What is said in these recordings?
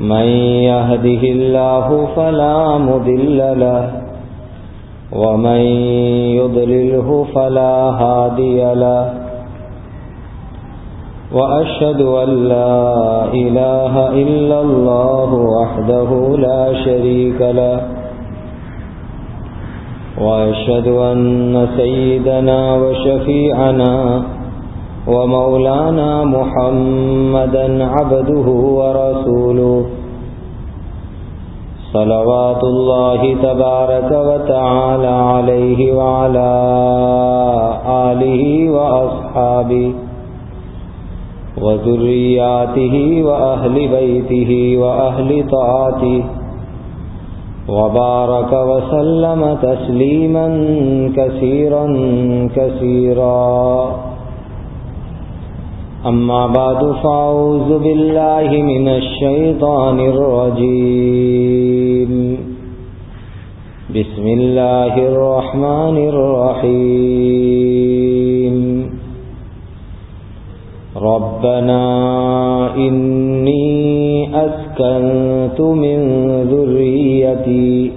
من يهده الله فلا مذل له ومن يضلله فلا هادي له. وأشهد أن لا إله إلا الله وحده لا شريك له وأشهد أن سيدنا وشفيعنا ومولانا محمدا عبده ورسوله. صلوات الله تبارك وتعالى عليه وعلى آله وأصحابه وذرياته وأهل بيته وأهل طاعته وبارك وسلم تسليما كثيرا كثيرا. أما بعد فأعوذ بالله من الشيطان الرجيم. بسم الله الرحمن الرحيم. ربنا إني أسكنت من ذريتي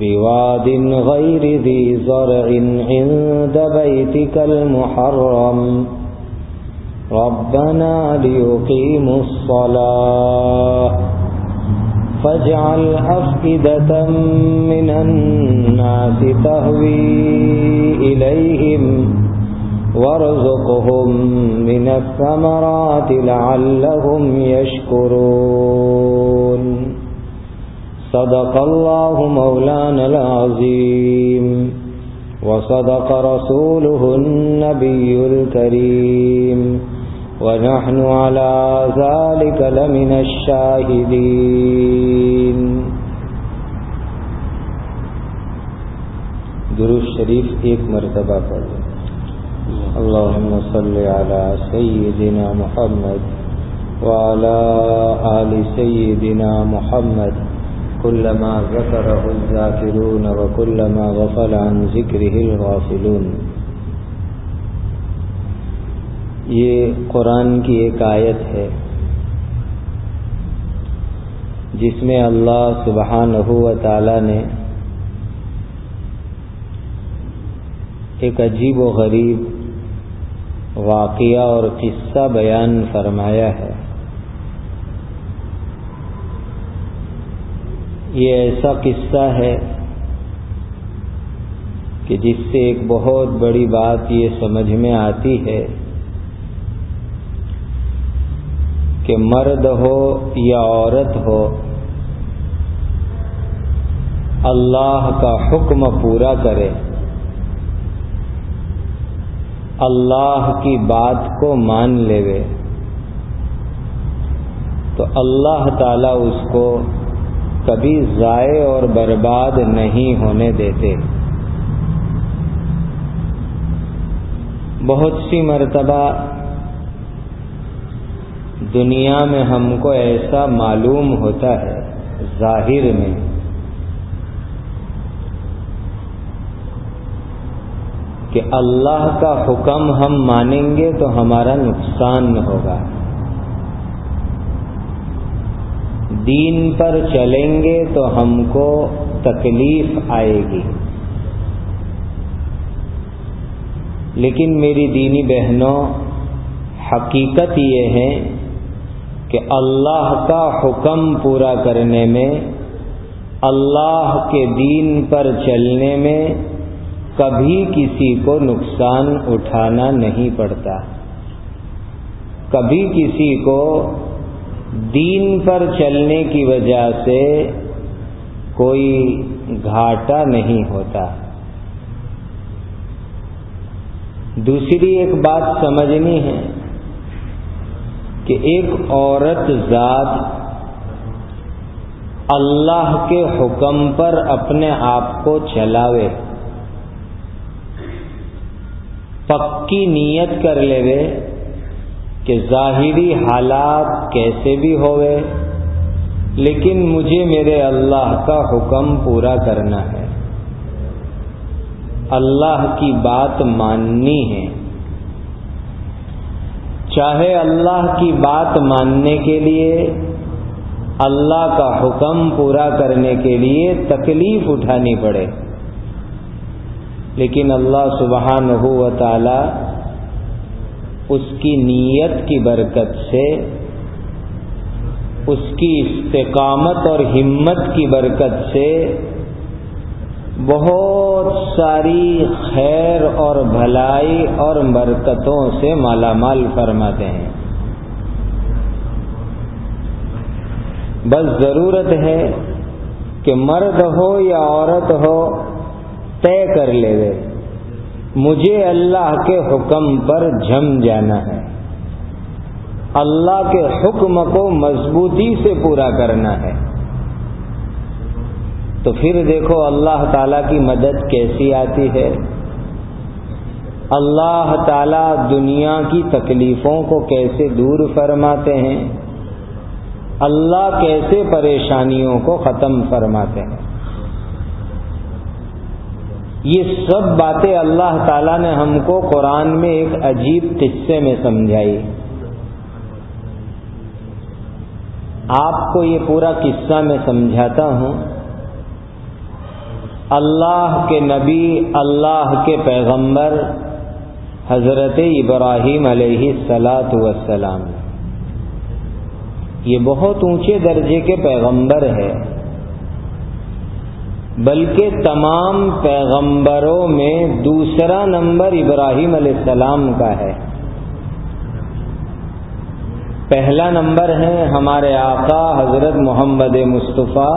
بواد غير ذي زرع عند بيتك المحرم. ربنا ليقيموا الصلاة. فاجعل أفئدة من الناس تهوي إليهم وارزقهم من الثمرات لعلهم يشكرون. صدق الله مولانا العظيم. وصدق رسوله النبي الكريم. ونحن على ذلك لمن الشاهدين. درود شریف ایک مرتبہ پڑھ اللهم صل على سيدنا محمد وعلى آل سيدنا محمد. كلما ذكره الذاكرون وكلما غفل عن ذكره الغافلون. یہ قرآن کی ایک آیت ہے جس میں اللہ سبحانہ و تعالی نے ایک عجیب و غریب واقعہ اور قصہ بیان فرمایا ہے۔ یہ ایسا قصہ ہے کہ جس سے ایک بہت بڑی بات یہ سمجھ میں آتی ہے کہ مرد ہو یا عورت ہو، اللہ کا حکم پورا کرے۔ اللہ کی بات کو مان لے تو اللہ تعالی اس کو کبھی ضائع اور برباد نہیں ہونے دیتے۔ بہت سی مرتبہ دنیا میں ہم کو ایسا معلوم ہوتا ہے، ظاہر میں۔ کہ اللہ کا حکم ہم مانیں گے تو ہمارا نقصان ہوگا۔ دین پر چلیں گے تو ہم کو تکلیف آئے گی۔ لیکن میری دینی بہنوں، حقیقت یہ ہے کہ اللہ کا حکم پورا کرنے میں، اللہ کے دین پر چلنے میں کبھی کسی کو نقصان اٹھانا نہیں پڑتا۔ کبھی کسی کو دین پر چلنے کی وجہ سے کوئی گھاٹا نہیں ہوتا۔ دوسری ایک بات سمجھنی ہے۔ کہ ایک عورت ذات اللہ کے حکم پر اپنے آپ کو چلاوے، پکی نیت کر لے کہ ظاہری حالات کیسے بھی ہوئے لیکن مجھے میرے اللہ کا حکم پورا کرنا ہے۔ اللہ کی بات ماننی ہے۔ چاہے اللہ کی بات ماننے کے لیے، اللہ کا حکم پورا کرنے کے لیے تکلیف اٹھانی پڑے۔ لیکن اللہ سبحان ہو و تعالی اس کی نیت کی برکت سے، اس کی استقامت اور ہمت کی برکت سے بہت ساری خیر اور بھلائی اور برکتوں سے مالا مال فرماتے ہیں۔ بس ضرورت ہے کہ مرد ہو یا عورت ہو، طے کر لے۔ مجھے اللہ کے حکم پر جم جانا ہے۔ اللہ کے حکم کو مضبوطی سے پورا کرنا ہے۔ تو پھر دیکھو اللہ تعالی کی مدد کیسی آتی ہے۔ اللہ تعالی دنیا کی تکلیفوں کو کیسے دور فرماتے ہیں۔ اللہ کیسے پریشانیوں کو ختم فرماتے ہیں۔ یہ سب باتیں اللہ تعالی نے ہم کو قرآن میں ایک عجیب قصے میں سمجھائی۔ آپ کو یہ پورا قصہ میں سمجھاتا ہوں۔ اللہ کے نبی، اللہ کے پیغمبر، حضرت ابراہیم علیہ سلاۃ وسلام یہ بہت اونچے درجے کے پیغمبر ہے بلکہ تمام پیغمبروں میں دوسرا نمبر ابراہیم علیہ السلام کا ہے۔ پہلا نمبر ہے ہمارے آقا حضرت محمد مصطفیٰ۔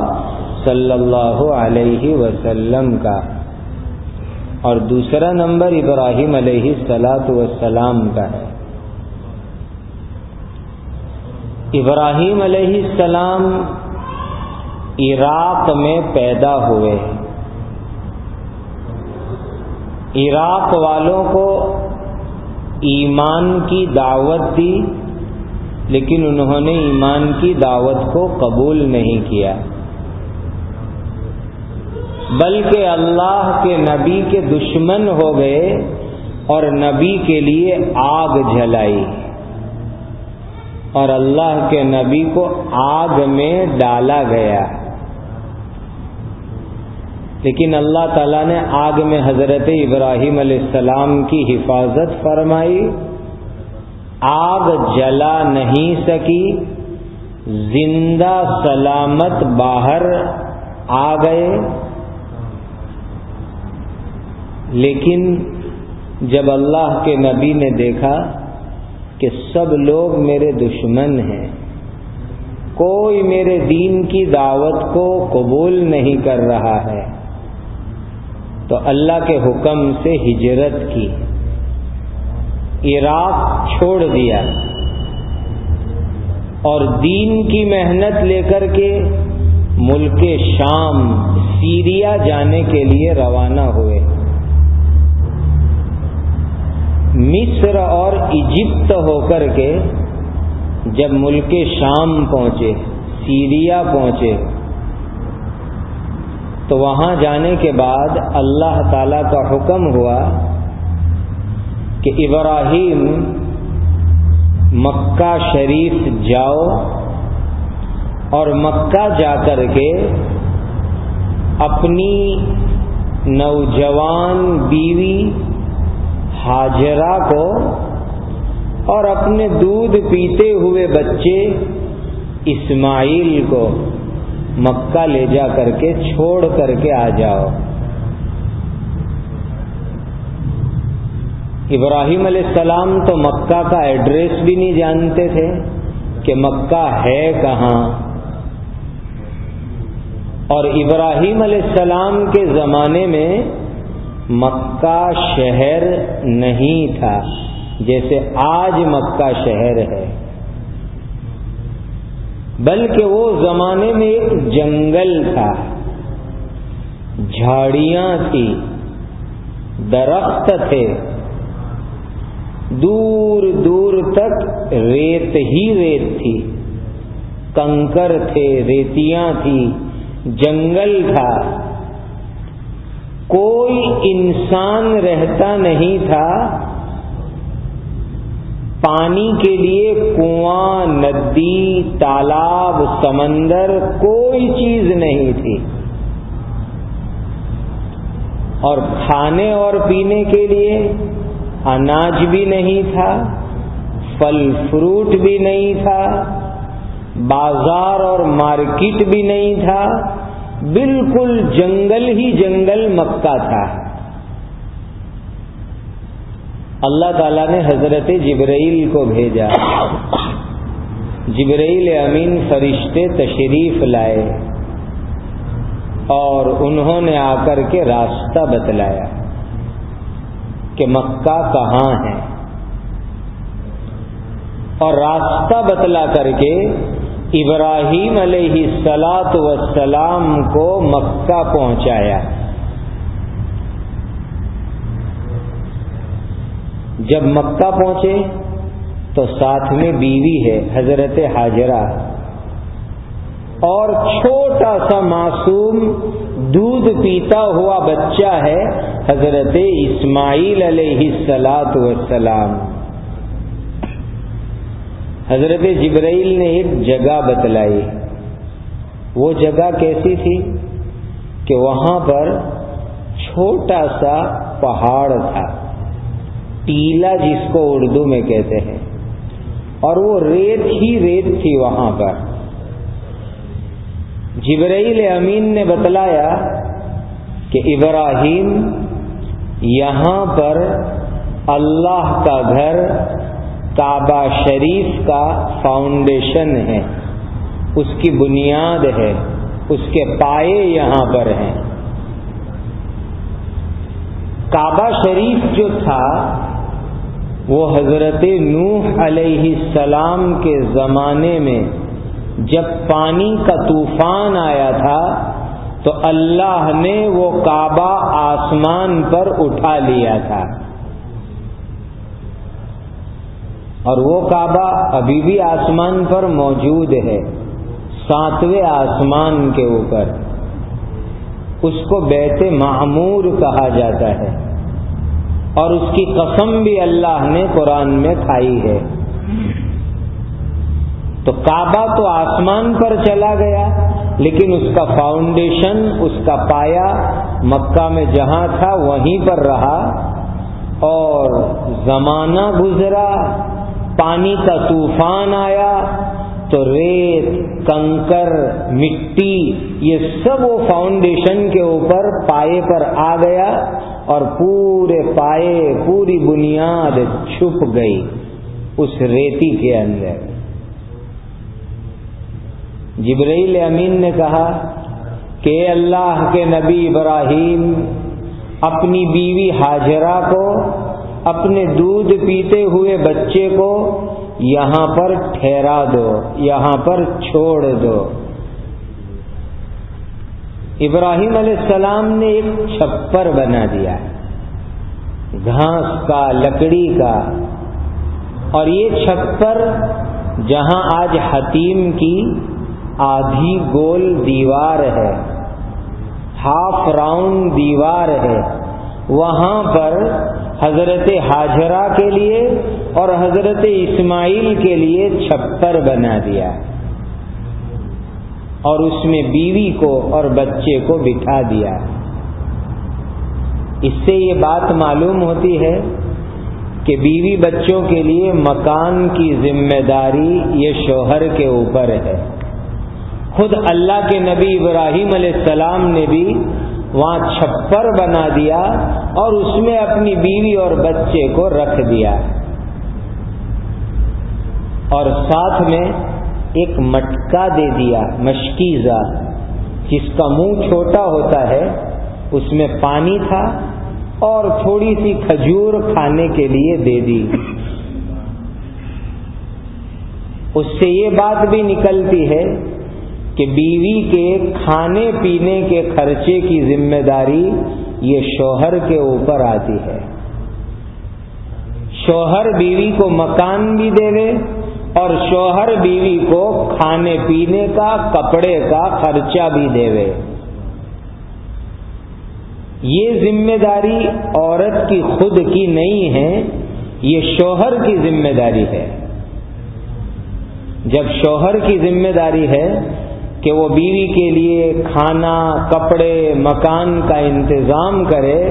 صلی اللہ علیہ وسلم کا۔ اور دوسرا نمبر ابراہیم علیہ سلاۃ وسلام کا ہے۔ ابراہیم علیہ السلام عراق میں پیدا ہوئے۔ عراق والوں کو ایمان کی دعوت دی، لیکن انہوں نے ایمان کی دعوت کو قبول نہیں کیا۔ بلکہ اللہ کے نبی کے دشمن ہو گئے اور نبی کے لیے آگ جلائی۔ اور اللہ کے نبی کو آگ میں ڈالا گیا۔ لیکن اللہ تعالیٰ نے آگ میں حضرت ابراہیم علیہ السلام کی حفاظت فرمائی۔ آگ جلا نہیں سکی۔ زندہ سلامت باہر آ گئے۔ لیکن جب اللہ کے نبی نے دیکھا کہ سب لوگ میرے دشمن ہیں، کوئی میرے دین کی دعوت کو قبول نہیں کر رہا ہے، تو اللہ کے حکم سے ہجرت کی۔ عراق چھوڑ دیا۔ اور دین کی محنت لے کر کے ملک شام، سیریا جانے کے لیے روانہ ہوئے۔ مصر اور ایجپت ہو کر کے جب ملک شام پہنچے، سیریا پہنچے، تو وہاں جانے کے بعد اللہ تعالی کا حکم ہوا کہ ابراہیم مکہ شریف جاؤ اور مکہ جا کر کے اپنی نوجوان بیوی حاجرہ کو اور اپنے دودھ پیتے ہوئے بچے اسماعیل کو مکہ لے جا کر کے چھوڑ کر کے آ جاؤ۔ ابراہیم علیہ السلام تو مکہ کا ایڈریس بھی نہیں جانتے تھے کہ مکہ ہے کہاں۔ اور ابراہیم علیہ السلام کے زمانے میں مکہ شہر نہیں تھا، جیسے آج مکہ شہر ہے۔ بلکہ وہ زمانے میں ایک جنگل تھا۔ جھاڑیاں تھی درخت تھے۔ دور دور تک ریت ہی ریت تھی۔ کنکر تھے، ریتیاں تھی جنگل تھا۔ کوئی انسان رہتا نہیں تھا پانی کے لیے کنواں، ندی، تالاب، سمندر، کوئی چیز نہیں تھی۔ اور کھانے اور پینے کے لیے اناج بھی نہیں تھا، پھل فروٹ بھی نہیں تھا، بازار اور مارکیٹ بھی نہیں تھا۔ بالکل جنگل ہی جنگل مکہ تھا۔ اللہ تعالیٰ نے حضرت جبرائیل کو بھیجا۔ جبرائیل امین فرشتے تشریف لائے اور انہوں نے آ کر کے راستہ بتلایا کہ مکہ کہاں ہے۔ اور راستہ بتلا کر کے ابراہیم علیہ سلاط وسلام کو مکہ پہنچایا۔ جب مکہ پہنچے تو ساتھ میں بیوی ہے، حضرت حاجرہ۔ اور چھوٹا سا معصوم، دودھ پیتا ہوا بچہ ہے، حضرت اسماعیل علیہ السلاط وسلام حضرت جبرائیل نے ایک جگہ بتلائی۔ وہ جگہ کیسی تھی؟ کہ وہاں پر چھوٹا سا پہاڑ تھا، ٹیلا جس کو اردو میں کہتے ہیں۔ اور وہ ریت ہی ریت تھی وہاں پر۔ جبرائیل امین نے بتلایا کہ ابراہیم یہاں پر اللہ کا گھر کعبہ شریف کا فاؤنڈیشن ہے۔ اس کی بنیاد ہے۔ اس کے پائے یہاں پر ہیں۔ کعبہ شریف جو تھا، وہ حضرت نوح علیہ السلام کے زمانے میں جب پانی کا طوفان آیا تھا، تو اللہ نے وہ کعبہ آسمان پر اٹھا لیا تھا۔ اور وہ کعبہ ابھی بھی آسمان پر موجود ہے، ساتویں آسمان کے اوپر۔ اس کو بیت معمور کہا جاتا ہے۔ اور اس کی قسم بھی اللہ نے قرآن میں کھائی ہے۔ تو کعبہ تو آسمان پر چلا گیا، لیکن اس کا فاؤنڈیشن اس کا پایا مکہ میں جہاں تھا، وہیں پر رہا۔ اور زمانہ گزرا پانی کا طوفان آیا تو ریت، کنکر، مٹی، یہ سب وہ فاؤنڈیشن کے اوپر پائے پر آ گیا اور پورے پائے، پوری بنیاد چھپ گئی اس ریتی کے اندر۔ جبرائیل امین نے کہا کہ اللہ کے نبی ابراہیم، اپنی بیوی حاجرہ کو اپنے دودھ پیتے ہوئے بچے کو یہاں پر ٹھہرا دو، یہاں پر چھوڑ دو۔ ابراہیم علیہ السلام نے ایک چھپر بنا دیا، گھاس کا، لکڑی کا۔ اور یہ چھپر جہاں آج حتیم کی آدھی گول دیوار ہے، ہاف راؤنڈ دیوار ہے، وہاں پر حضرت حاجرہ کے لیے اور حضرت اسماعیل کے لیے چھپر بنا دیا اور اس میں بیوی کو اور بچے کو بٹھا دیا۔ اس سے یہ بات معلوم ہوتی ہے کہ بیوی بچوں کے لیے مکان کی ذمہ داری یہ شوہر کے اوپر ہے۔ خود اللہ کے نبی ابراہیم علیہ السلام نے بھی وہاں چھپر بنا دیا اور اس میں اپنی بیوی اور بچے کو رکھ دیا اور ساتھ میں ایک مٹکا دے دیا، مشکیزہ، جس کا منہ چھوٹا ہوتا ہے، اس میں پانی تھا اور تھوڑی سی کھجور کھانے کے لیے دے دی۔ اس سے یہ بات بھی نکلتی ہے کہ بیوی کے کھانے پینے کے خرچے کی ذمہ داری یہ شوہر کے اوپر آتی ہے۔ شوہر بیوی کو مکان بھی دے دے اور شوہر بیوی کو کھانے پینے کا، کپڑے کا خرچہ بھی دے دے یہ ذمہ داری عورت کی خود کی نہیں ہے، یہ شوہر کی ذمہ داری ہے۔ جب شوہر کی ذمہ داری ہے کہ وہ بیوی کے لیے کھانا، کپڑے، مکان کا انتظام کرے،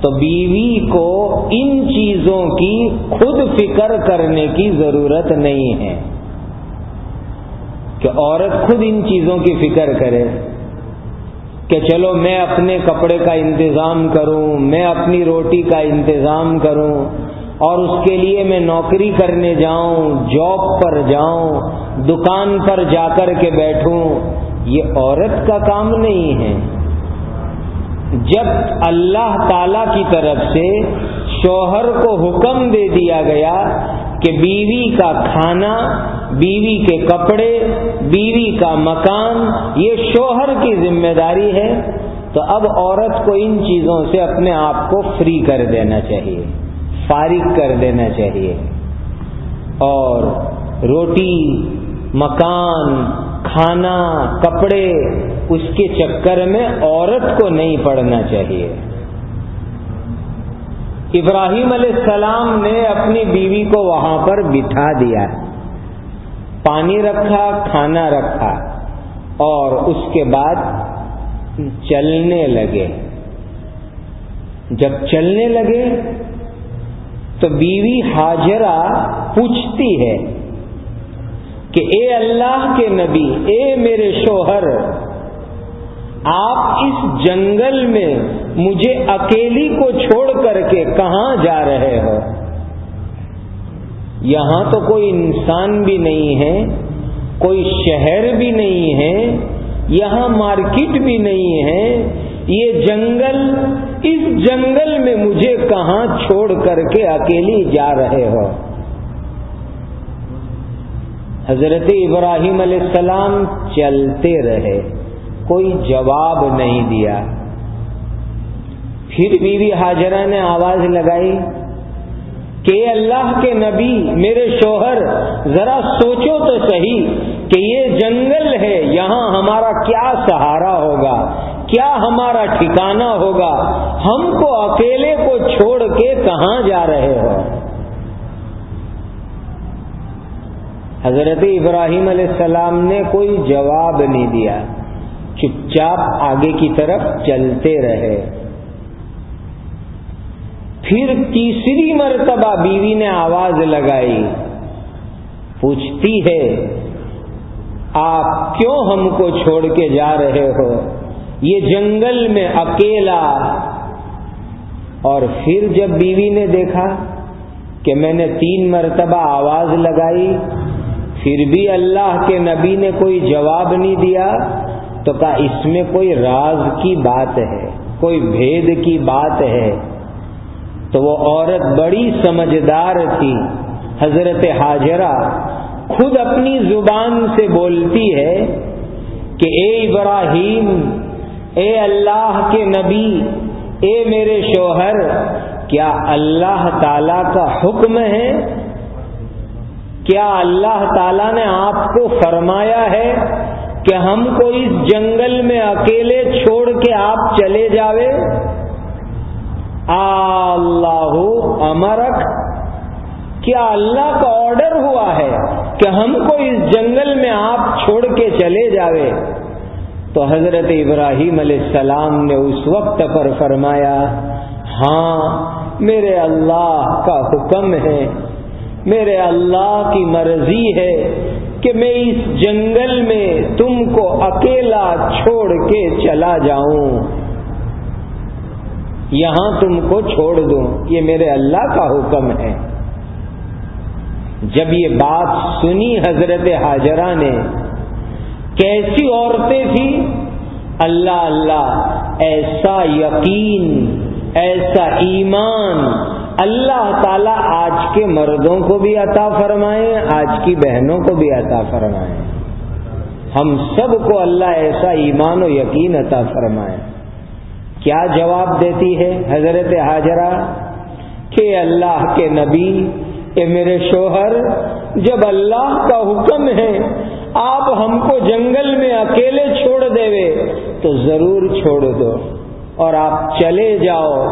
تو بیوی کو ان چیزوں کی خود فکر کرنے کی ضرورت نہیں ہے کہ عورت خود ان چیزوں کی فکر کرے کہ چلو میں اپنے کپڑے کا انتظام کروں، میں اپنی روٹی کا انتظام کروں اور اس کے لیے میں نوکری کرنے جاؤں جاب پر جاؤں، دکان پر جا کر کے بیٹھوں، یہ عورت کا کام نہیں ہے۔ جب اللہ تعالی کی طرف سے شوہر کو حکم دے دیا گیا کہ بیوی کا کھانا، بیوی کے کپڑے، بیوی کا مکان، یہ شوہر کی ذمہ داری ہے، تو اب عورت کو ان چیزوں سے اپنے آپ کو فری کر دینا چاہیے۔ فارغ کر دینا چاہیے۔ اور روٹی، مکان، کھانا، کپڑے، اس کے چکر میں عورت کو نہیں پڑنا چاہیے۔ ابراہیم علیہ السلام نے اپنی بیوی کو وہاں پر بٹھا دیا۔ پانی رکھا، کھانا رکھا۔ اور اس کے بعد چلنے لگے۔ جب چلنے لگے تو بیوی حاجرہ پوچھتی ہے کہ اے اللہ کے نبی، اے میرے شوہر، آپ اس جنگل میں مجھے اکیلی کو چھوڑ کر کے کہاں جا رہے ہو؟ یہاں تو کوئی انسان بھی نہیں ہے، کوئی شہر بھی نہیں ہے، یہاں مارکیٹ بھی نہیں ہے، یہ جنگل اس جنگل میں مجھے کہاں چھوڑ کر کے اکیلی جا رہے ہو؟ حضرت ابراہیم علیہ السلام چلتے رہے، کوئی جواب نہیں دیا۔ پھر بیوی حاجرہ نے آواز لگائی، کہ اللہ کے نبی، میرے شوہر، ذرا سوچو تو صحیح کہ یہ جنگل ہے، یہاں ہمارا کیا سہارا ہوگا؟ کیا ہمارا ٹھکانہ ہوگا؟ ہم کو اکیلے کو چھوڑ کے کہاں جا رہے ہو؟ حضرت ابراہیم علیہ السلام نے کوئی جواب نہیں دیا۔ چپ چاپ آگے کی طرف چلتے رہے۔ پھر تیسری مرتبہ بیوی نے آواز لگائی۔ پوچھتی ہے، آپ کیوں ہم کو چھوڑ کے جا رہے ہو؟ یہ جنگل میں اکیلا اور پھر جب بیوی نے دیکھا کہ میں نے تین مرتبہ آواز لگائی، پھر بھی اللہ کے نبی نے کوئی جواب نہیں دیا، تو کہا اس میں کوئی راز کی بات ہے، کوئی بھید کی بات ہے۔ تو وہ عورت بڑی سمجھدار تھی۔ حضرت حاجرہ خود اپنی زبان سے بولتی ہے کہ اے ابراہیم اے اللہ کے نبی، اے میرے شوہر، کیا اللہ تعالی کا حکم ہے؟ کیا اللہ تعالی نے آپ کو فرمایا ہے کہ ہم کو اس جنگل میں اکیلے چھوڑ کے آپ چلے جاوے؟ اللہ امرک، کیا اللہ کا آرڈر ہوا ہے کہ ہم کو اس جنگل میں آپ چھوڑ کے چلے جاوے؟ تو حضرت ابراہیم علیہ السلام نے اس وقت پر فرمایا ہاں میرے اللہ کا حکم ہے، میرے اللہ کی مرضی ہے کہ میں اس جنگل میں تم کو اکیلا چھوڑ کے چلا جاؤں۔ یہاں تم کو چھوڑ دوں، یہ میرے اللہ کا حکم ہے۔ جب یہ بات سنی حضرت حاجرہ نے کیسی عورتیں تھیں؟ اللہ اللہ، ایسا یقین، ایسا ایمان۔ اللہ تعالی آج کے مردوں کو بھی عطا فرمائیں آج کی بہنوں کو بھی عطا فرمائیں ہم سب کو اللہ ایسا ایمان و یقین عطا فرمائے۔ کیا جواب دیتی ہے حضرت حاجرہ؟ کہ اللہ کے نبی، اے میرے شوہر، جب اللہ کا حکم ہے آپ ہم کو جنگل میں اکیلے چھوڑ دے تو ضرور چھوڑ دو اور آپ چلے جاؤ۔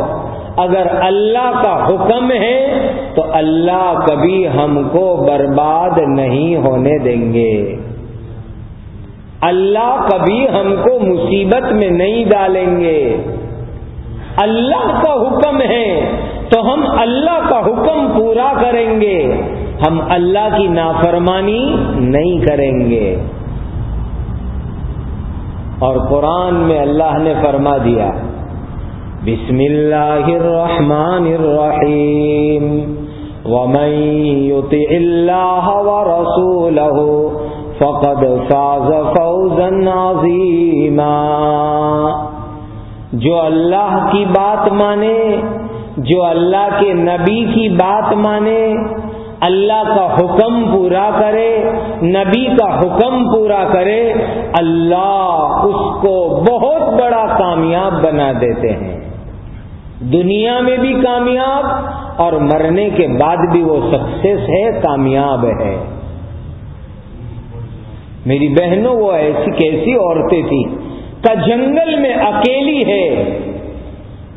اگر اللہ کا حکم ہے تو اللہ کبھی ہم کو برباد نہیں ہونے دیں گے۔ اللہ کبھی ہم کو مصیبت میں نہیں ڈالیں گے۔ اللہ کا حکم ہے تو ہم اللہ کا حکم پورا کریں گے۔ ہم اللہ کی نافرمانی نہیں کریں گے۔ اور قرآن میں اللہ نے فرما دیا، بسم اللہ الرحمن الرحیم۔ ومن يطع اللہ ورسوله فقد فاز فوزا عظیما۔ جو اللہ کی بات مانے، جو اللہ کے نبی کی بات مانے اللہ کا حکم پورا کرے، نبی کا حکم پورا کرے، اللہ اس کو بہت بڑا کامیاب بنا دیتے ہیں۔ دنیا میں بھی کامیاب اور مرنے کے بعد بھی وہ سکسیس ہے، کامیاب ہے۔ میری بہنوں، وہ ایسی کیسی عورتیں تھیں۔ کا جنگل میں اکیلی ہے۔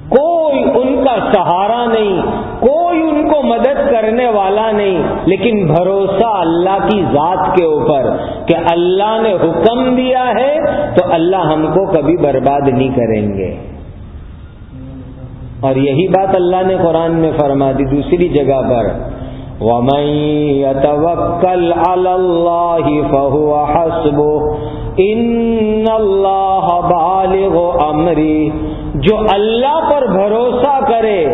کوئی ان کا سہارا نہیں، کوئی ان کو مدد کرنے والا نہیں، لیکن بھروسہ اللہ کی ذات کے اوپر کہ اللہ نے حکم دیا ہے تو اللہ ہم کو کبھی برباد نہیں کریں گے۔ اور یہی بات اللہ نے قرآن میں فرما دی دوسری جگہ پر۔ وَمَن يَتَوَكَّلْ عَلَى اللَّهِ فَهُوَ حَسْبُهُ، إِنَّ اللَّهَ بَالِغُ أَمْرِهِ۔ جو اللہ پر بھروسہ کرے،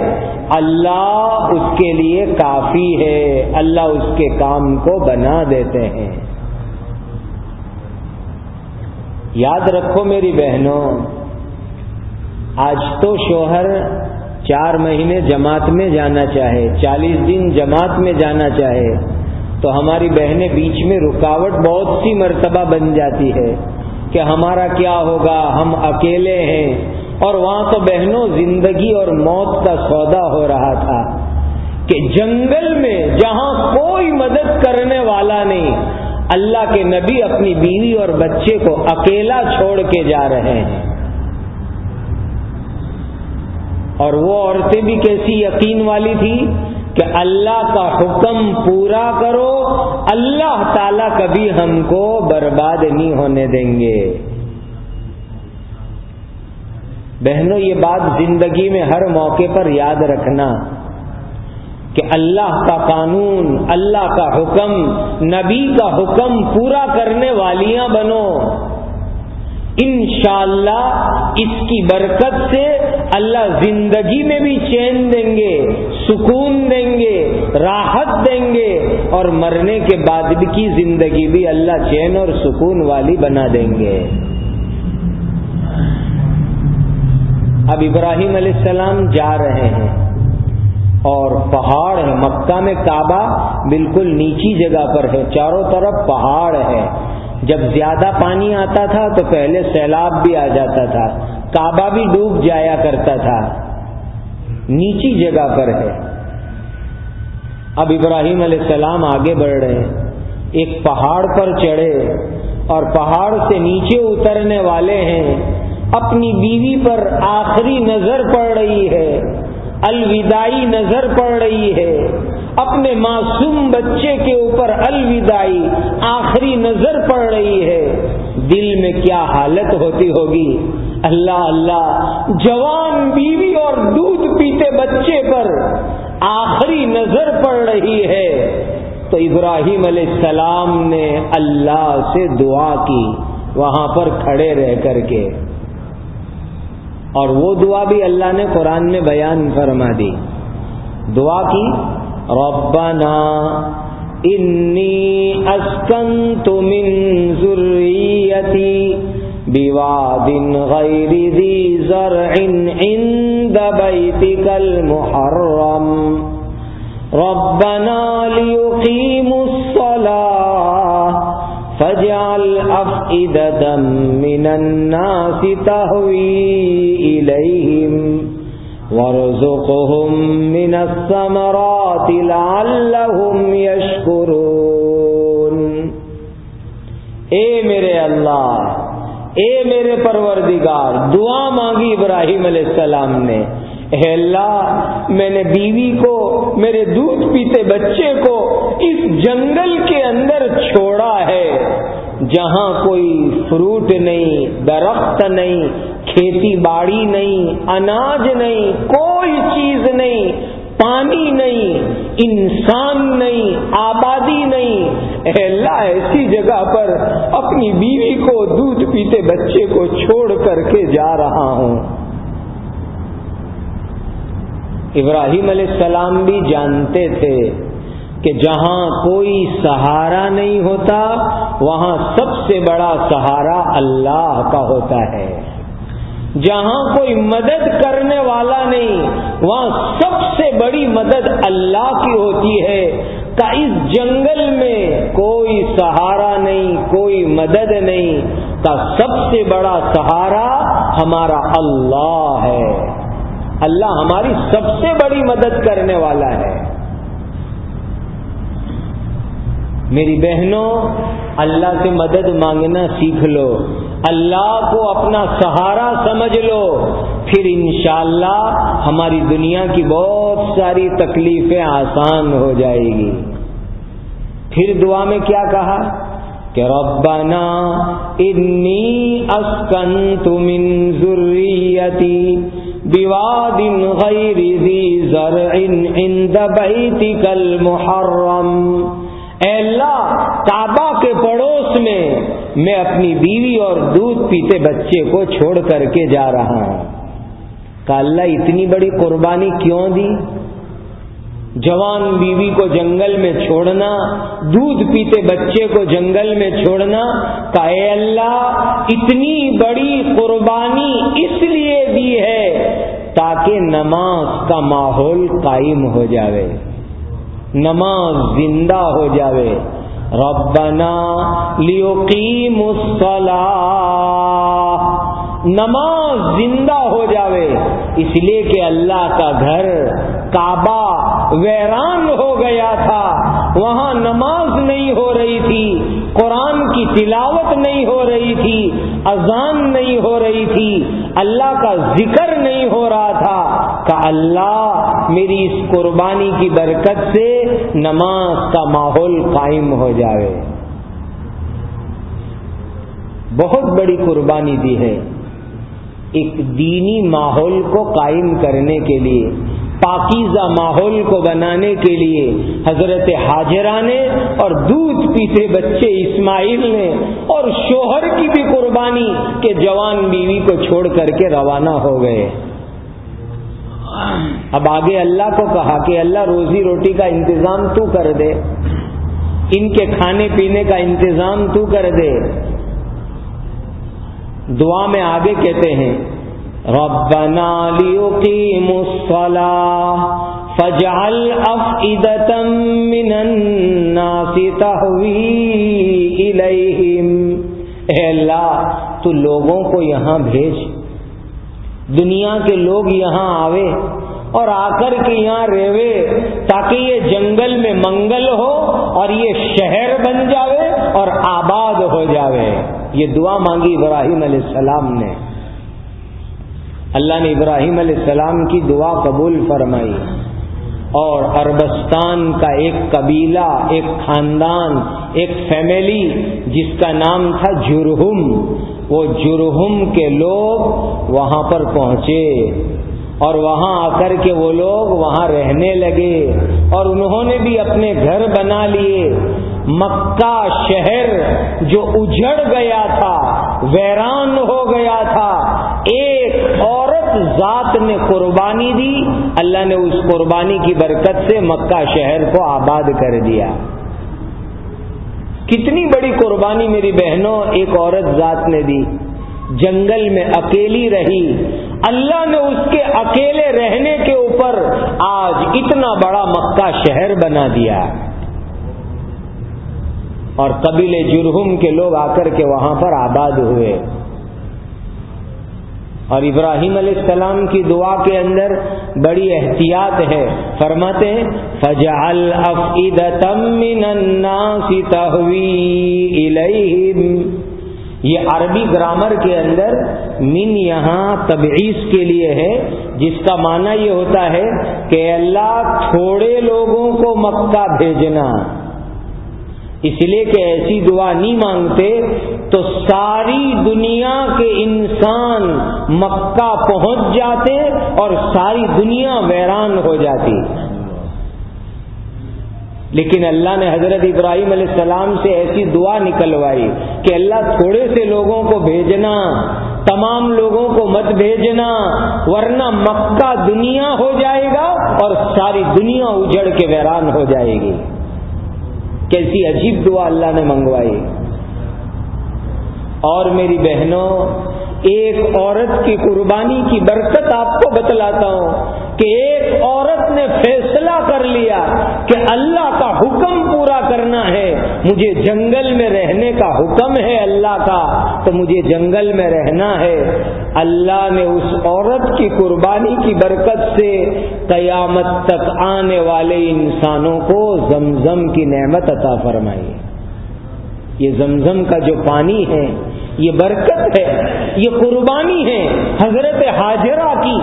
اللہ اس کے لیے کافی ہے، اللہ اس کے کام کو بنا دیتے ہیں۔ یاد رکھو میری بہنوں، آج تو شوہر چار مہینے جماعت میں جانا چاہے، چالیس دن جماعت میں جانا چاہے، تو ہماری بہنیں بیچ میں رکاوٹ بہت سی مرتبہ بن جاتی ہے کہ ہمارا کیا ہوگا، ہم اکیلے ہیں اور وہاں تو بہنوں زندگی اور موت کا سودا ہو رہا تھا کہ جنگل میں جہاں کوئی مدد کرنے والا نہیں، اللہ کے نبی اپنی بیوی اور بچے کو اکیلا چھوڑ کے جا رہے ہیں۔ اور وہ عورتیں بھی کیسی یقین والی تھی کہ اللہ کا حکم پورا کرو، اللہ تعالی کبھی ہم کو برباد نہیں ہونے دیں گے۔ بہنوں، یہ بات زندگی میں ہر موقع پر یاد رکھنا کہ اللہ کا قانون، اللہ کا حکم، نبی کا حکم پورا کرنے والیاں بنو۔ انشاءاللہ اس کی برکت سے اللہ زندگی میں بھی چین دیں گے، سکون دیں گے، راحت دیں گے اور مرنے کے بعد کی زندگی بھی اللہ چین اور سکون والی بنا دیں گے۔ اب ابراہیم علیہ السلام جا رہے ہیں اور پہاڑ ہے مکہ میں کعبہ بالکل نیچی جگہ پر ہے۔ چاروں طرف پہاڑ ہے۔ جب زیادہ پانی آتا تھا تو پہلے سیلاب بھی آ جاتا تھا۔ کعبہ بھی ڈوب جایا کرتا تھا۔ نیچی جگہ پر ہے۔ اب ابراہیم علیہ السلام آگے بڑھ رہے ہیں۔ ایک پہاڑ پر چڑھے اور پہاڑ سے نیچے اترنے والے ہیں۔ اپنی بیوی پر آخری نظر پڑ رہی ہے، الوداعی نظر پڑ رہی ہے۔ اپنے معصوم بچے کے اوپر الوداعی آخری نظر پڑ رہی ہے۔ دل میں کیا حالت ہوتی ہوگی؟ اللہ اللہ، جوان بیوی اور دودھ پیتے بچے پر آخری نظر پڑ رہی ہے۔ تو ابراہیم علیہ السلام نے اللہ سے دعا کی، وہاں پر کھڑے رہ کر کے۔ اور وہ دعا بھی اللہ نے قرآن میں بیان فرما دی۔ دعا کی، ربنا انی اسکنت من ذریتی بواد غیر ذی زرع عند بیتک المحرم۔ ربنا ليقيموا الصلاة۔ فاجعل أفئدة من الناس تهوي إليهم وارزقهم من الثمرات لعلهم يشكرون. اے میرے اللہ، اے میرے پروردگار، دعا مانگی ابراہیم علیہ السلام نے اے اللہ، میں نے بیوی کو، میرے دودھ پیتے بچے کو اس جنگل کے اندر چھوڑا ہے۔ جہاں کوئی فروٹ نہیں، درخت نہیں، کھیتی باڑی نہیں، اناج نہیں، کوئی چیز نہیں، پانی نہیں، انسان نہیں، آبادی نہیں۔ اے اللہ، ایسی جگہ پر اپنی بیوی کو دودھ پیتے بچے کو چھوڑ کر کے جا رہا ہوں۔ ابراہیم علیہ السلام بھی جانتے تھے کہ جہاں کوئی سہارا نہیں ہوتا، وہاں سب سے بڑا سہارا اللہ کا ہوتا ہے۔ جہاں کوئی مدد کرنے والا نہیں، وہاں سب سے بڑی مدد اللہ کی ہوتی ہے۔ کا اس جنگل میں کوئی سہارا نہیں، کوئی مدد نہیں، کا سب سے بڑا سہارا ہمارا اللہ ہے۔ اللہ ہماری سب سے بڑی مدد کرنے والا ہے۔ میری بہنوں، اللہ سے مدد مانگنا سیکھ لو۔ اللہ کو اپنا سہارا سمجھ لو۔ پھر انشاءاللہ ہماری دنیا کی بہت ساری تکلیفیں آسان ہو جائے گی۔ پھر دعا میں کیا کہا؟ کہ ربنا انی اسکنت من ذریتی۔ بواد غیر ذی زرع عند بیتک المحرم۔ اے اللہ کعبہ کے پڑوس میں میں اپنی بیوی اور دودھ پیتے بچے کو چھوڑ کر کے جا رہا ہوں۔ کہ اللہ، اتنی بڑی قربانی کیوں دی؟ جوان بیوی کو جنگل میں چھوڑنا، دودھ پیتے بچے کو جنگل میں چھوڑنا کہ اے اللہ، اتنی بڑی قربانی اس لیے دی ہے تاکہ نماز کا ماحول قائم ہو جاوے، نماز زندہ ہو جاوے۔ ربنا لیقیم الصلاح نماز زندہ ہو جاوے۔ اس لیے کہ اللہ کا گھر کعبہ ویران ہو گیا تھا، وہاں نماز نہیں ہو رہی تھی، قرآن کی تلاوت نہیں ہو رہی تھی، اذان نہیں ہو رہی تھی، اللہ کا ذکر نہیں ہو رہا تھا۔ کہ اللہ میری اس قربانی کی برکت سے نماز کا ماحول قائم ہو جائے بہت بڑی قربانی دی ہے۔ ایک دینی ماحول کو قائم کرنے کے لیے۔ پاکیزہ ماحول کو بنانے کے لیے حضرت حاجرہ نے اور دودھ پیتے بچے اسماعیل نے اور شوہر کی بھی قربانی کے جوان بیوی کو چھوڑ کر کے روانہ ہو گئے۔ اب آگے اللہ کو کہا کہ اللہ روزی روٹی کا انتظام تو کر دے۔ ان کے کھانے پینے کا انتظام تو کر دے۔ دعا میں آگے کہتے ہیں ربنا لیقیموا الصلاة فاجعل افئدة من الناس تهوی الیہم اے اللہ، تو لوگوں کو یہاں بھیج۔ دنیا کے لوگ یہاں آوے اور آ کر کے یہاں ریوے تاکہ یہ جنگل میں منگل ہو اور یہ شہر بن جاوے اور آباد ہو جاوے۔ یہ دعا مانگی ابراہیم علیہ السلام نے۔ اللہ نے ابراہیم علیہ السلام کی دعا قبول فرمائی اور عربستان کا ایک قبیلہ، ایک خاندان، ایک فیملی جس کا نام تھا جرہم، وہ جرہم کے لوگ وہاں پر پہنچے اور وہاں آ کر کے وہ لوگ وہاں رہنے لگے اور انہوں نے بھی اپنے گھر بنا لیے۔ مکہ شہر جو اجڑ گیا تھا، ویران ہو گیا تھا، ایک عورت ذات نے قربانی دی، اللہ نے اس قربانی کی برکت سے مکہ شہر کو آباد کر دیا۔ کتنی بڑی قربانی میری بہنوں، ایک عورت ذات نے دی۔ جنگل میں اکیلی رہی۔ اللہ نے اس کے اکیلے رہنے کے اوپر آج اتنا بڑا مکہ شہر بنا دیا۔ اور قبیل جرہم کے لوگ آ کر کے وہاں پر آباد ہوئے۔ اور ابراہیم علیہ السلام کی دعا کے اندر بڑی احتیاط ہے۔ فرماتے ہیں، فجعل من الناس الیہم یہ عربی گرامر کے اندر من یہاں تبعیض کے لیے ہے، جس کا معنی یہ ہوتا ہے کہ اللہ تھوڑے لوگوں کو مکہ بھیجنا۔ اس لیے کہ ایسی دعا نہیں مانگتے تو ساری دنیا کے انسان مکہ پہنچ جاتے اور ساری دنیا ویران ہو جاتی۔ لیکن اللہ نے حضرت ابراہیم علیہ السلام سے ایسی دعا نکلوائی کہ اللہ تھوڑے سے لوگوں کو بھیجنا، تمام لوگوں کو مت بھیجنا، ورنہ مکہ دنیا ہو جائے گا اور ساری دنیا اجڑ کے ویران ہو جائے گی۔ کیسی عجیب دعا اللہ نے منگوائی۔ اور میری بہنوں، ایک عورت کی قربانی کی برکت آپ کو بتلاتا ہوں۔ کہ ایک عورت نے فیصلہ کر لیا کہ اللہ کا حکم پورا کرنا ہے، مجھے جنگل میں رہنے کا حکم ہے اللہ کا، تو مجھے جنگل میں رہنا ہے۔ اللہ نے اس عورت کی قربانی کی برکت سے قیامت تک آنے والے انسانوں کو زمزم کی نعمت عطا فرمائی۔ یہ زمزم کا جو پانی ہے، یہ برکت ہے، یہ قربانی ہے۔ حضرت حاجرہ کی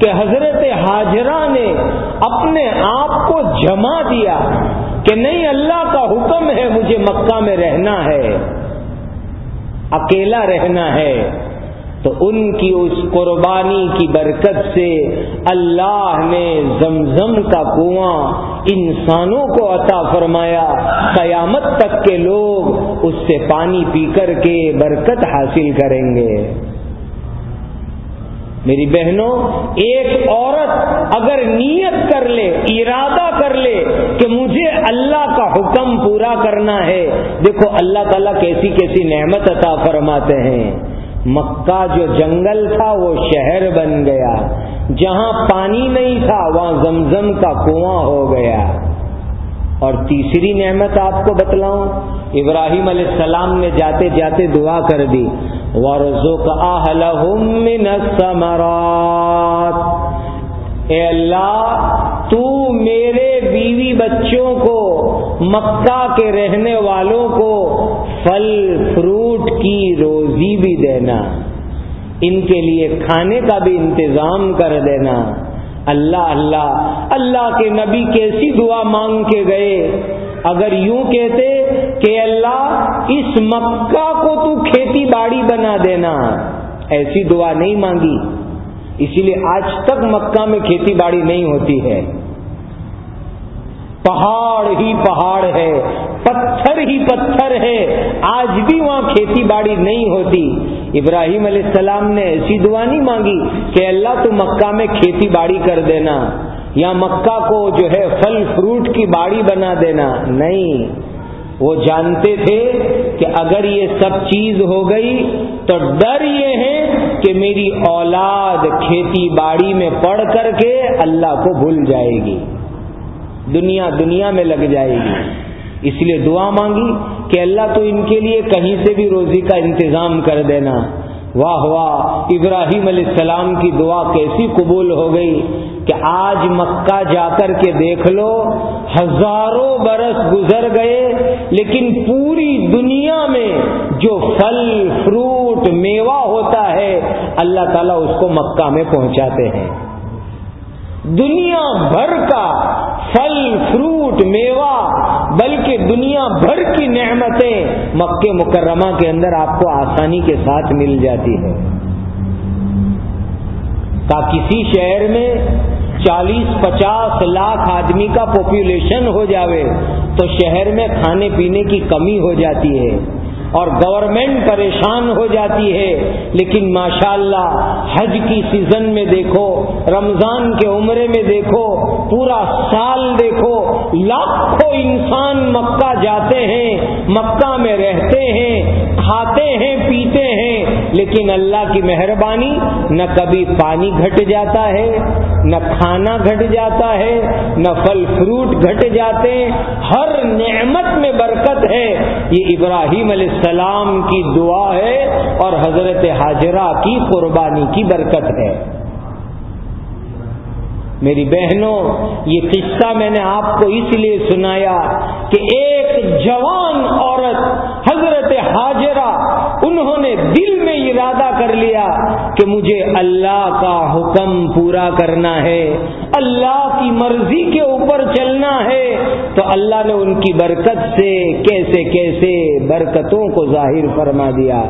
کہ حضرت حاجرہ نے اپنے آپ کو جما دیا کہ نہیں، اللہ کا حکم ہے مجھے مکہ میں رہنا ہے، اکیلا رہنا ہے۔ تو ان کی اس قربانی کی برکت سے اللہ نے زمزم کا کنواں انسانوں کو عطا فرمایا۔ قیامت تک کے لوگ اس سے پانی پی کر کے برکت حاصل کریں گے۔ میری بہنوں، ایک عورت اگر نیت کر لے، ارادہ کر لے کہ مجھے اللہ کا حکم پورا کرنا ہے، دیکھو اللہ تعالیٰ کیسی کیسی نعمت عطا فرماتے ہیں۔ مکہ جو جنگل تھا، وہ شہر بن گیا۔ جہاں پانی نہیں تھا، وہاں زمزم کا کنواں ہو گیا۔ اور تیسری نعمت آپ کو بتلاؤں، ابراہیم علیہ السلام نے جاتے جاتے دعا کر دی اے اللہ، تو میرے بیوی بچوں کو، مکہ کے رہنے والوں کو پھل، فروٹ کی روزی بھی دینا۔ ان کے لیے کھانے کا بھی انتظام کر دینا۔ اللہ اللہ اللہ کے نبی کیسی دعا مانگ کے گئے۔ اگر یوں کہتے کہ اللہ، اس مکہ کو تو کھیتی باڑی بنا دینا۔ ایسی دعا نہیں مانگی۔ اسی لیے آج تک مکہ میں کھیتی باڑی نہیں ہوتی ہے۔ پہاڑ ہی پہاڑ ہے۔ پتھر ہی پتھر ہے۔ آج بھی وہاں کھیتی باڑی نہیں ہوتی۔ ابراہیم علیہ السلام نے ایسی دعا نہیں مانگی کہ اللہ تو مکہ میں کھیتی باڑی کر دینا، یا مکہ کو جو ہے پھل فروٹ کی باڑی بنا دینا۔ نہیں، وہ جانتے تھے کہ اگر یہ سب چیز ہو گئی تو ڈر یہ ہے کہ میری اولاد کھیتی باڑی میں پڑھ کر کے اللہ کو بھول جائے گی۔ دنیا دنیا میں لگ جائے گی۔ اس لیے دعا مانگی کہ اللہ تو ان کے لیے کہیں سے بھی روزی کا انتظام کر دینا۔ واہ واہ، ابراہیم علیہ السلام کی دعا کیسی قبول ہو گئی کہ آج مکہ جا کر کے دیکھ لو، ہزاروں برس گزر گئے، لیکن پوری دنیا میں جو پھل، فروٹ، میوہ ہوتا ہے، اللہ تعالیٰ اس کو مکہ میں پہنچاتے ہیں۔ دنیا بھر کا پھل، فروٹ، میوہ، بلکہ دنیا بھر کی نعمتیں مکہ مکرمہ کے اندر آپ کو آسانی کے ساتھ مل جاتی ہے کا کسی شہر میں چالیس، پچاس لاکھ آدمی کا پاپولیشن ہو جاوے، تو شہر میں کھانے پینے کی کمی ہو جاتی ہے۔ اور گورنمنٹ پریشان ہو جاتی ہے، لیکن ماشاءاللہ حج کی سیزن میں دیکھو، رمضان کے عمرے میں دیکھو پورا سال دیکھو، لاکھوں انسان مکہ جاتے ہیں، مکہ میں رہتے ہیں، کھاتے ہیں، پیتے ہیں، لیکن اللہ کی مہربانی نہ کبھی پانی گھٹ جاتا ہے، نہ کھانا گھٹ جاتا ہے، نہ پھل فروٹ گھٹ جاتے ہیں۔ ہر نعمت میں برکت ہے۔ یہ ابراہیم علیہ السلام کی دعا ہے اور حضرت حاجرہ کی قربانی کی برکت ہے۔ میری بہنوں، یہ قصہ میں نے آپ کو اس لیے سنایا کہ ایک جوان عورت حضرت حاجرہ، انہوں نے دل میں ارادہ کر لیا کہ مجھے اللہ کا حکم پورا کرنا ہے، اللہ کی مرضی کے اوپر چلنا ہے۔ تو اللہ نے ان کی برکت سے کیسے کیسے برکتوں کو ظاہر فرما دیا۔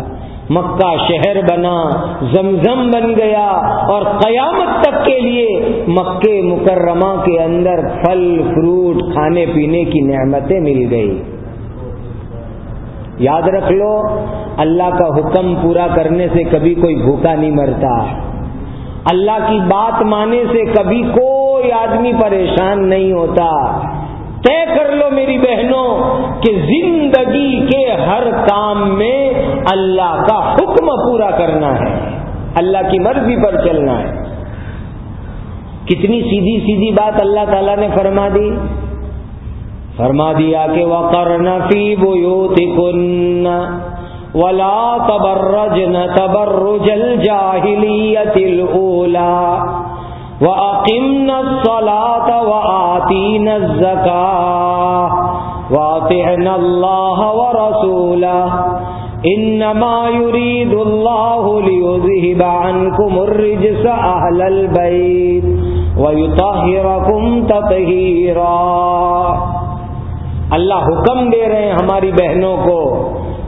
مکہ شہر بنا، زمزم بن گیا اور قیامت تک کے لیے مکے مکرمہ کے اندر پھل، فروٹ، کھانے پینے کی نعمتیں مل گئی یاد رکھ لو، اللہ کا حکم پورا کرنے سے کبھی کوئی بھوکا نہیں مرتا۔ اللہ کی بات مانے سے کبھی کوئی آدمی پریشان نہیں ہوتا۔ طے کر لو میری بہنوں کہ زندگی کے ہر کام میں اللہ کا حکم پورا کرنا ہے۔ اللہ کی مرضی پر چلنا ہے۔ کتنی سیدھی سیدھی بات اللہ تعالی نے فرما دی۔ فرما دیا کہ وہ کرنا فی بوتی کن ولا تبرج نہ تبرجل جاہلی اولا وَأَقِمْنَ الصَّلَاةَ وَآتِينَ الزَّكَاةَ وَأَطِعْنَ اللَّهَ وَرَسُولَهُ إِنَّمَا يُرِيدُ اللَّهُ لِيُذْهِبَ عَنكُمُ الرِّجْسَ أَهْلَ الْبَيْتِ وَيُطَهِّرَكُمْ تَطْهِيرًا اللہ حکم دے رہے ہیں ہماری بہنوں کو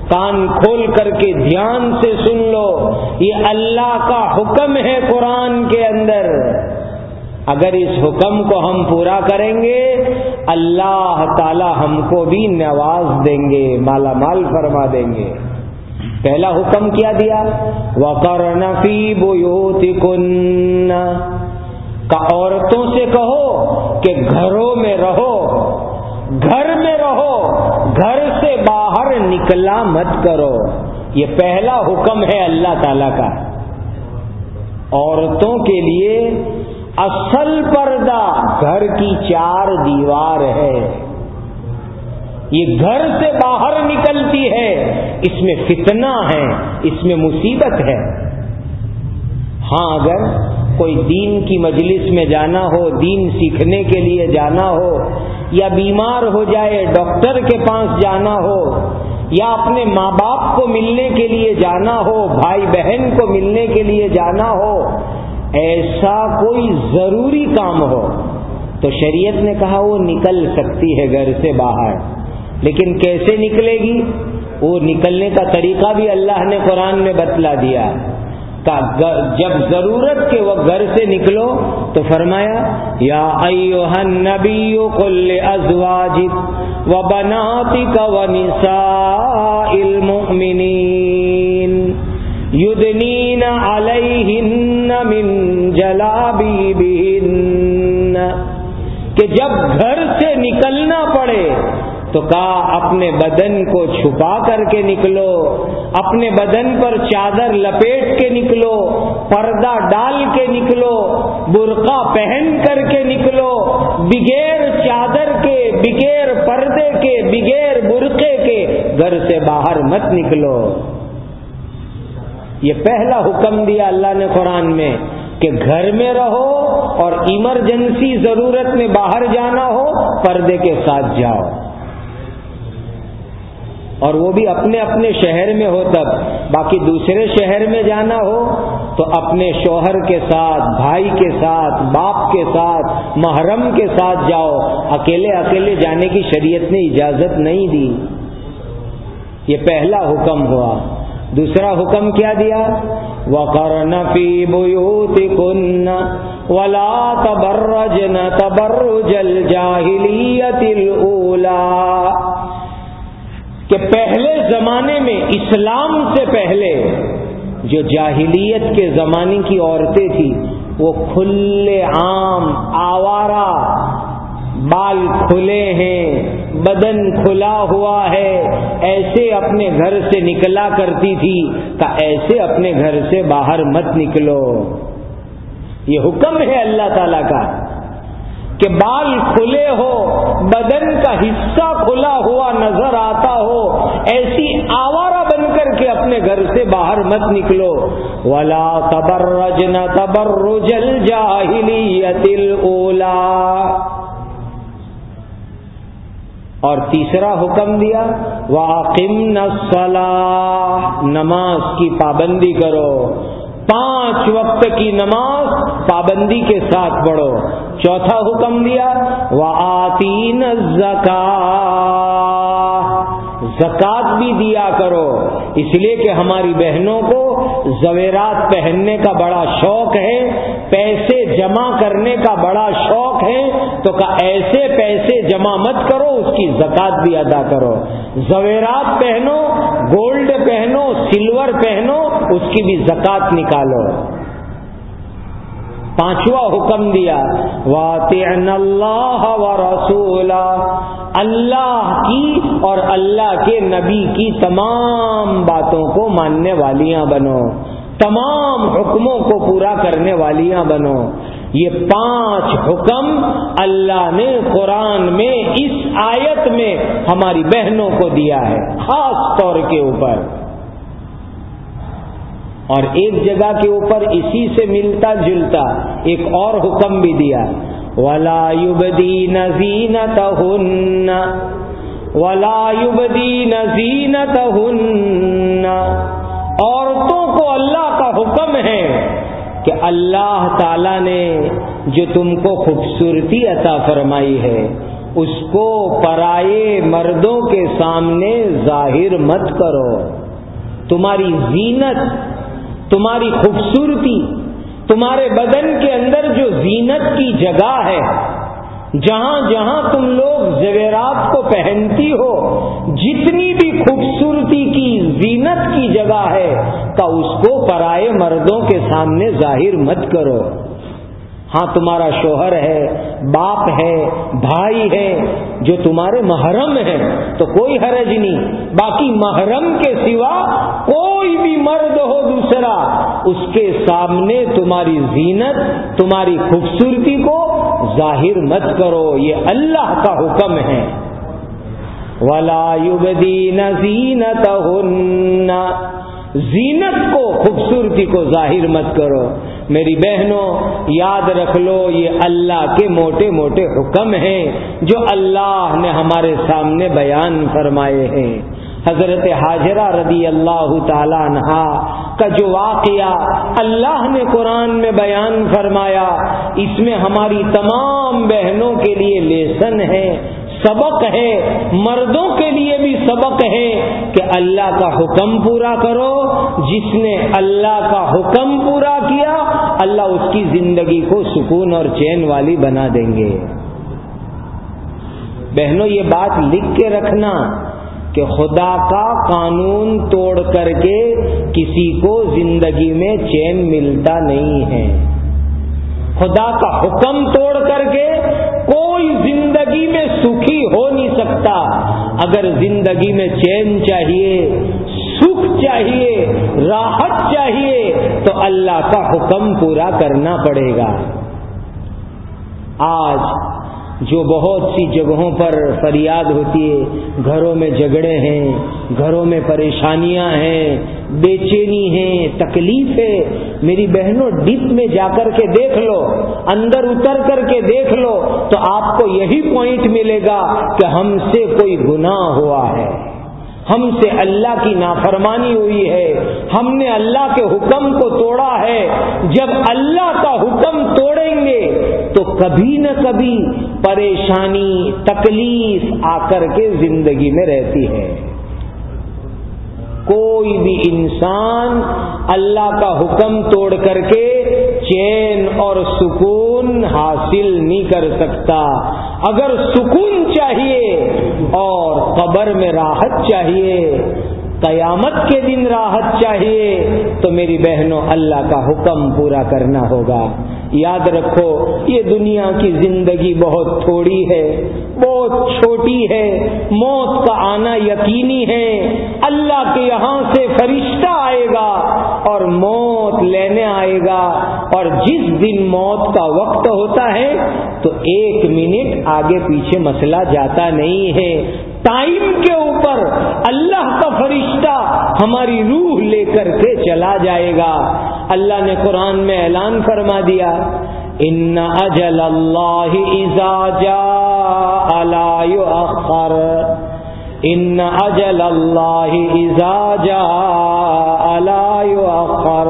کان کھول کر کے دھیان سے سن لو، یہ اللہ کا حکم ہے قرآن کے اندر۔ اگر اس حکم کو ہم پورا کریں گے، اللہ تعالی ہم کو بھی نواز دیں گے، مالا مال فرما دیں گے۔ پہلا حکم کیا دیا؟ وقر نفی بوتی کن کا عورتوں سے کہو کہ گھروں میں رہو، گھر میں رہو، گھر سے باہر نکلا مت کرو۔ یہ پہلا حکم ہے اللہ تعالی کا۔ عورتوں کے لیے اصل پردہ گھر کی چار دیوار ہے۔ یہ گھر سے باہر نکلتی ہے۔ اس میں فتنہ ہے، اس میں مصیبت ہے۔ ہاں اگر کوئی دین کی مجلس میں جانا ہو، دین سیکھنے کے لیے جانا ہو، یا بیمار ہو جائے، ڈاکٹر کے پاس جانا ہو، یا اپنے ماں باپ کو ملنے کے لیے جانا ہو، بھائی بہن کو ملنے کے لیے جانا ہو ایسا کوئی ضروری کام ہو تو شریعت نے کہا وہ نکل سکتی ہے گھر سے باہر۔ لیکن کیسے نکلے گی؟ وہ نکلنے کا طریقہ بھی اللہ نے قرآن میں بتلا دیا۔ جب ضرورت کے وہ گھر سے نکلو تو فرمایا، یا نبی کل ازواج و بناتی کا و نسا یدنین علیہن من جلابی بہن کہ جب گھر سے نکلنا پڑے تو کہا اپنے بدن کو چھپا کر کے نکلو، اپنے بدن پر چادر لپیٹ کے نکلو، پردہ ڈال کے نکلو، برقع پہن کر کے نکلو، بغیر چادر کے، بغیر پردے کے، بغیر برقے کے گھر سے باہر مت نکلو۔ یہ پہلا حکم دیا اللہ نے قرآن میں کہ گھر میں رہو اور ایمرجنسی ضرورت میں باہر جانا ہو، پردے کے ساتھ جاؤ۔ اور وہ بھی اپنے اپنے شہر میں ہو تب۔ باقی دوسرے شہر میں جانا ہو تو اپنے شوہر کے ساتھ، بھائی کے ساتھ، باپ کے ساتھ، محرم کے ساتھ جاؤ۔ اکیلے اکیلے جانے کی شریعت نے اجازت نہیں دی۔ یہ پہلا حکم ہوا۔ دوسرا حکم کیا دیا؟ وقرن فی بیوتکن ولا تبرجن تبرج الجاہلیت الاولا کہ پہلے زمانے میں اسلام سے پہلے جو جاہلیت کے زمانے کی عورتیں تھیں وہ کھلے عام آوارہ بال کھلے ہیں، بدن کھلا ہوا ہے۔ ایسے اپنے گھر سے نکلا کرتی تھی کہ ایسے اپنے گھر سے باہر مت نکلو۔ یہ حکم ہے اللہ تعالی کا کہ بال کھلے ہو، بدن کا حصہ کھلا ہوا نظر آتا ہو، ایسی آوارہ بن کر کے اپنے گھر سے باہر مت نکلو۔ ولا تبر رجن تبر رجل جاہلی اولا اور تیسرا حکم دیا واقم نسلاح نماز کی پابندی کرو۔ پانچ وقت کی نماز پابندی کے ساتھ پڑھو۔ چوتھا حکم دیا وہ آتی زکات بھی دیا کرو۔ اس لیے کہ ہماری بہنوں کو زویرات پہننے کا بڑا شوق ہے، پیسے جمع کرنے کا بڑا شوق ہے، تو ایسے پیسے جمع مت کرو، اس کی زکات بھی ادا کرو۔ زویرات پہنو، گولڈ پہنو، سلور پہنو، اس کی بھی زکات نکالو۔ پانچواں حکم دیا واطن اللہ و رسول اللہ کی اور اللہ کے نبی کی تمام باتوں کو ماننے والیاں بنو۔ تمام حکموں کو پورا کرنے والیاں بنو۔ یہ پانچ حکم اللہ نے قرآن میں اس آیت میں ہماری بہنوں کو دیا ہے، خاص طور کے اوپر۔ اور ایک جگہ کے اوپر اسی سے ملتا جلتا ایک اور حکم بھی دیا۔ ولا یوبدی نزینت ہن ولا یوبدی ہن عورتوں کو اللہ کا حکم ہے کہ اللہ تعالی نے جو تم کو خوبصورتی عطا فرمائی ہے، اس کو پرائے مردوں کے سامنے ظاہر مت کرو۔ تمہاری زینت تمہاری خوبصورتی، تمہارے بدن کے اندر جو زینت کی جگہ ہے، جہاں جہاں تم لوگ زیورات کو پہنتی ہو، جتنی بھی خوبصورتی کی زینت کی جگہ ہے تو اس کو پرائے مردوں کے سامنے ظاہر مت کرو۔ ہاں تمہارا شوہر ہے، باپ ہے، بھائی ہے، جو تمہارے محرم ہے تو کوئی حرج نہیں۔ باقی محرم کے سوا کوئی بھی مرد ہو دوسرا، اس کے سامنے تمہاری زینت، تمہاری خوبصورتی کو ظاہر مت کرو۔ یہ اللہ کا حکم ہے۔ ولا زینت زینت کو، خوبصورتی کو ظاہر مت کرو۔ میری بہنوں، یاد رکھ لو، یہ اللہ کے موٹے موٹے حکم ہیں جو اللہ نے ہمارے سامنے بیان فرمائے ہیں۔ حضرت حاجرہ رضی اللہ تعالی عنہ کا جو واقعہ اللہ نے قرآن میں بیان فرمایا، اس میں ہماری تمام بہنوں کے لیے لیسن ہے۔ سبق ہے، مردوں کے لیے بھی سبق ہے کہ اللہ کا حکم پورا کرو۔ جس نے اللہ کا حکم پورا کیا، اللہ اس کی زندگی کو سکون اور چین والی بنا دیں گے۔ بہنوں، یہ بات لکھ کے رکھنا کہ خدا کا قانون توڑ کر کے کسی کو زندگی میں چین ملتا نہیں ہے۔ خدا کا حکم توڑ کر کے کوئی زندگی میں سکھی ہو نہیں سکتا۔ اگر زندگی میں چین چاہیے، سکھ چاہیے، راحت چاہیے، تو اللہ کا حکم پورا کرنا پڑے گا۔ آج جو بہت سی جگہوں پر فریاد ہوتی ہے، گھروں میں جھگڑے ہیں، گھروں میں پریشانیاں ہیں بے چینی ہے تکلیف ہے۔ میری بہنوں، ڈپ میں جا کر کے دیکھ لو، اندر اتر کر کے دیکھ لو، تو آپ کو یہی پوائنٹ ملے گا کہ ہم سے کوئی گناہ ہوا ہے۔ ہم سے اللہ کی نافرمانی ہوئی ہے۔ ہم نے اللہ کے حکم کو توڑا ہے۔ جب اللہ کا حکم توڑیں گے تو کبھی نہ کبھی پریشانی، تکلیف آ کر کے زندگی میں رہتی ہے۔ کوئی بھی انسان اللہ کا حکم توڑ کر کے چین اور سکون حاصل نہیں کر سکتا۔ اگر سکون چاہیے اور قبر میں راحت چاہیے قیامت کے دن راحت چاہیے تو میری بہنوں، اللہ کا حکم پورا کرنا ہوگا۔ یاد رکھو، یہ دنیا کی زندگی بہت تھوڑی ہے، بہت چھوٹی ہے، موت کا آنا یقینی ہے۔ اللہ کے یہاں سے فرشتہ آئے گا اور موت لینے آئے گا۔ اور جس دن موت کا وقت ہوتا ہے، تو ایک منٹ آگے پیچھے مسئلہ جاتا نہیں ہے۔ ٹائم کے اوپر اللہ کا فرشتہ ہماری روح لے کر کے چلا جائے گا۔ اللہ نے قرآن میں اعلان فرما دیا، ان اجل اللہ اخر ان اجل اللہ جا اخر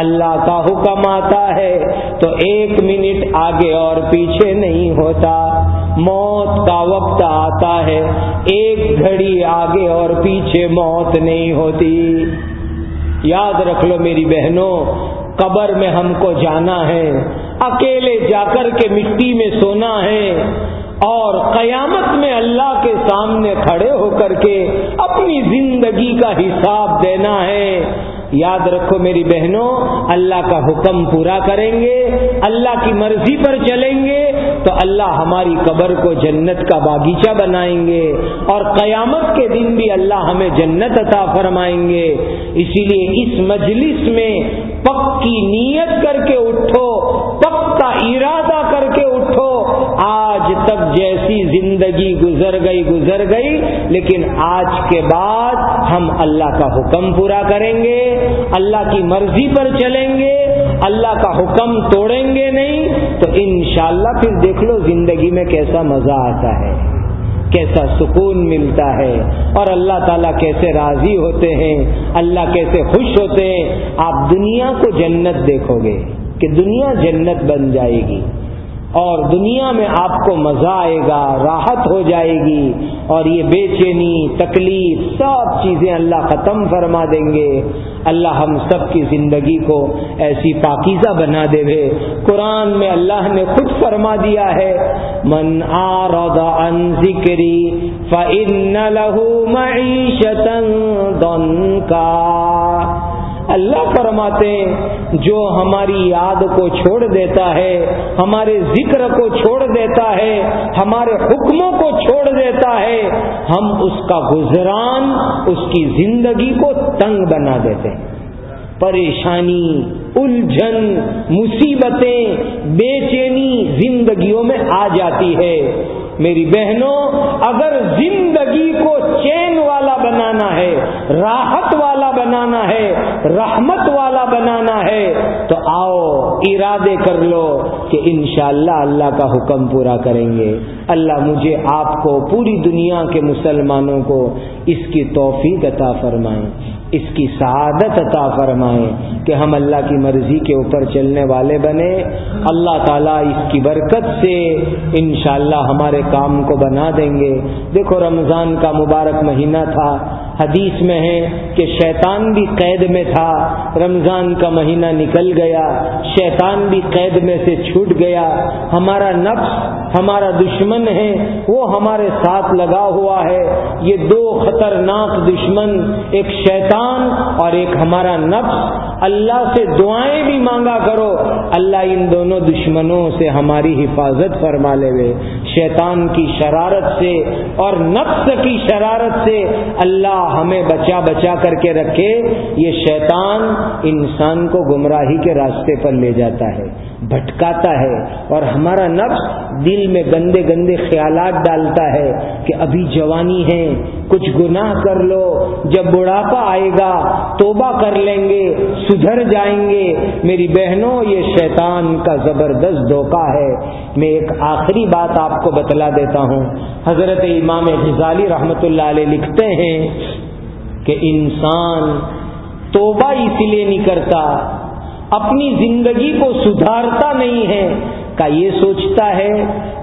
اللہ کا حکم آتا ہے تو ایک منٹ آگے اور پیچھے نہیں ہوتا۔ موت کا وقت آتا ہے۔ ایک گھڑی آگے اور پیچھے موت نہیں ہوتی۔ یاد رکھ لو میری بہنوں، قبر میں ہم کو جانا ہے۔ اکیلے جا کر کے مٹی میں سونا ہے۔ اور قیامت میں اللہ کے سامنے کھڑے ہو کر کے اپنی زندگی کا حساب دینا ہے۔ یاد رکھو میری بہنوں، اللہ کا حکم پورا کریں گے، اللہ کی مرضی پر چلیں گے، تو اللہ ہماری قبر کو جنت کا باغیچہ بنائیں گے اور قیامت کے دن بھی اللہ ہمیں جنت عطا فرمائیں گے۔ اسی لیے اس مجلس میں پکی نیت کر کے اٹھو پکا ارادہ کر کے جیسی زندگی گزر گئی گزر گئی، لیکن آج کے بعد ہم اللہ کا حکم پورا کریں گے، اللہ کی مرضی پر چلیں گے، اللہ کا حکم توڑیں گے نہیں، تو انشاءاللہ پھر دیکھ لو زندگی میں کیسا مزہ آتا ہے، کیسا سکون ملتا ہے، اور اللہ تعالیٰ کیسے راضی ہوتے ہیں، اللہ کیسے خوش ہوتے ہیں۔ آپ دنیا کو جنت دیکھو گے کہ دنیا جنت بن جائے گی۔ اور دنیا میں آپ کو مزہ آئے گا، راحت ہو جائے گی۔ اور یہ بے چینی، تکلیف، سب چیزیں اللہ ختم فرما دیں گے۔ اللہ ہم سب کی زندگی کو ایسی پاکیزہ بنا دے گے۔ قرآن میں اللہ نے خود فرما دیا ہے، من عن ذکری فن لہو معیشت کا اللہ فرماتے ہیں، جو ہماری یاد کو چھوڑ دیتا ہے، ہمارے ذکر کو چھوڑ دیتا ہے، ہمارے حکموں کو چھوڑ دیتا ہے، ہم اس کا گزران، اس کی زندگی کو تنگ بنا دیتے ہیں۔ پریشانی، الجھن، مصیبتیں، بے چینی زندگیوں میں آ جاتی ہے۔ میری بہنوں، اگر زندگی کو چین والا بنانا ہے، راحت والا بنانا ہے، رحمت والا بنانا ہے، تو آؤ، ارادے کر لو کہ انشاءاللہ اللہ اللہ کا حکم پورا کریں گے۔ اللہ مجھے آپ کو، پوری دنیا کے مسلمانوں کو اس کی توفیق عطا فرمائیں اس کی سعادت عطا فرمائیں کہ ہم اللہ کی مرضی کے اوپر چلنے والے بنے۔ اللہ تعالیٰ اس کی برکت سے انشاءاللہ ہمارے کام کو بنا دیں گے۔ دیکھو رمضان کا مبارک مہینہ تھا۔ حدیث میں ہے کہ شیطان بھی قید میں تھا، رمضان کا مہینہ نکل گیا، شیطان بھی قید میں سے چھوٹ گیا۔ ہمارا نفس، ہمارا دشمن ہے، وہ ہمارے ساتھ لگا ہوا ہے۔ یہ دو خطرناک دشمن، ایک شیطان اور ایک ہمارا نفس۔ اللہ سے دعائیں بھی مانگا کرو۔ اللہ ان دونوں دشمنوں سے ہماری حفاظت فرما لے۔ وے شیطان کی شرارت سے اور نفس کی شرارت سے اللہ ہمیں بچا بچا کر کے رکھے۔ یہ شیطان انسان کو گمراہی کے راستے پر لے جاتا ہے۔ بھٹکاتا ہے اور ہمارا نفس دل میں گندے گندے خیالات ڈالتا ہے کہ ابھی جوانی ہے کچھ گناہ کر لو، جب بڑھاپا آئے گا، توبہ کر لیں گے، سدھر جائیں گے۔ میری بہنوں، یہ شیطان کا زبردست دھوکہ ہے۔ میں ایک آخری بات آپ کو بتلا دیتا ہوں۔ حضرت امام غزالی رحمت اللہ علیہ لکھتے ہیں کہ انسان توبہ اس لیے نہیں کرتا اپنی زندگی کو سدھارتا نہیں ہے، کا یہ سوچتا ہے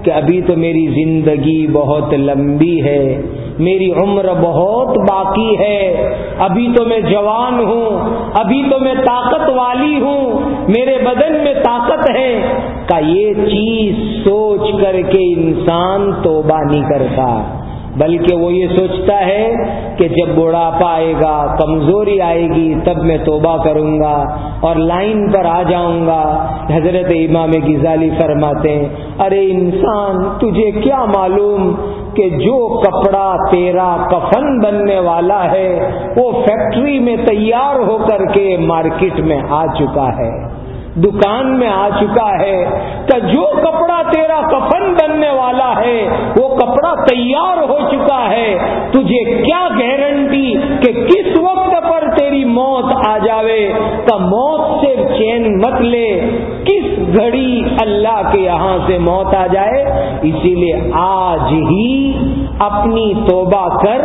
کہ ابھی تو میری زندگی بہت لمبی ہے، میری عمر بہت باقی ہے، ابھی تو میں جوان ہوں، ابھی تو میں طاقت والی ہوں، میرے بدن میں طاقت ہے۔ کا یہ چیز سوچ کر کے انسان توبہ نہیں کرتا۔ بلکہ وہ یہ سوچتا ہے کہ جب بڑھاپا آئے گا، کمزوری آئے گی، تب میں توبہ کروں گا اور لائن پر آ جاؤں گا۔ حضرت امام غزالی فرماتے ہیں، ارے انسان، تجھے کیا معلوم کہ جو کپڑا تیرا کفن بننے والا ہے، وہ فیکٹری میں تیار ہو کر کے مارکیٹ میں آ چکا ہے۔ دکان میں آ چکا ہے کہ جو کپڑا تیرا کفن بننے والا ہے، وہ کپڑا تیار ہو چکا ہے۔ تجھے کیا گارنٹی کہ کس وقت پر تیری موت آ جاوے؟ کا موت سے چین مت لے۔ کس گھڑی اللہ کے یہاں سے موت آ جائے؟ اسی لیے آج ہی اپنی توبہ کر،